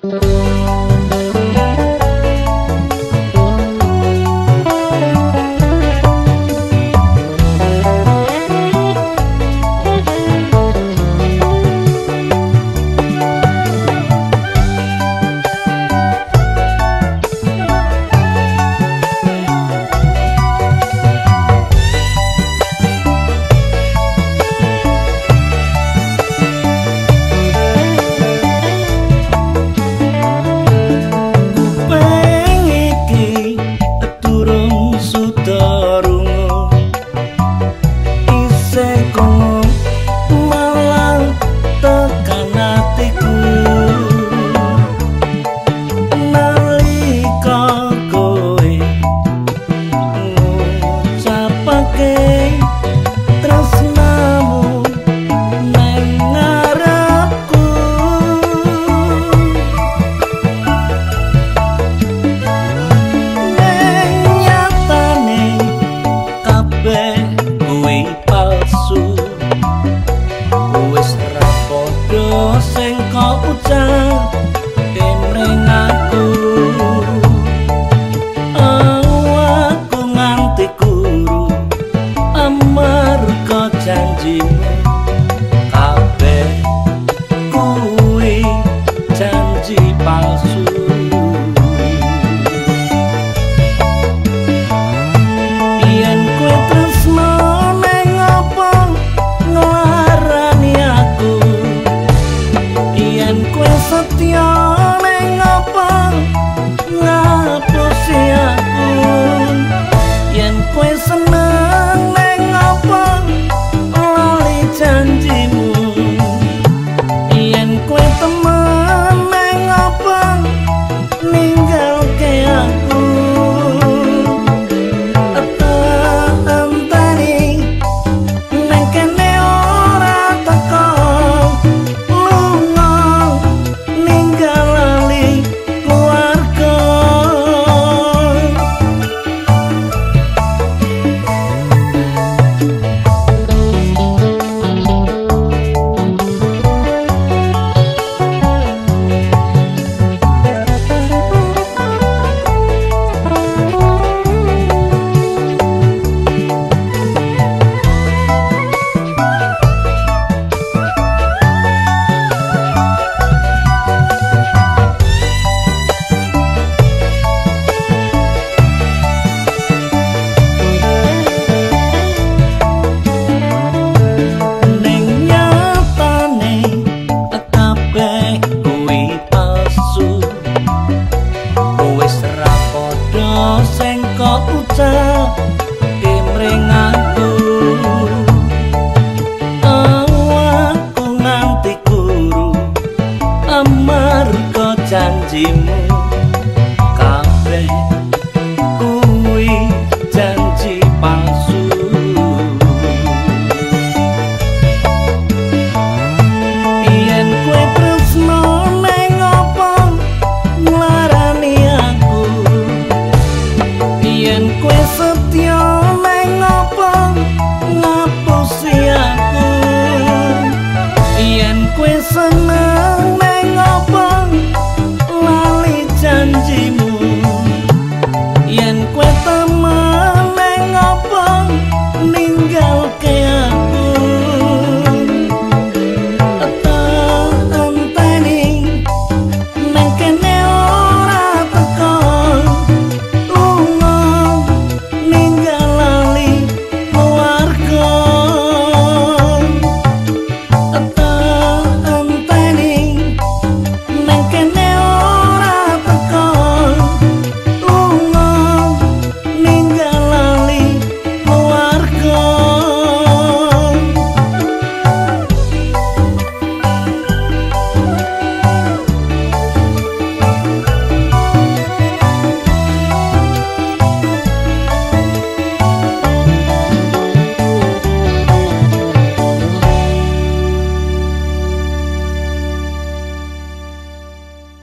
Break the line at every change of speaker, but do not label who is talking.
Música janjimu conheço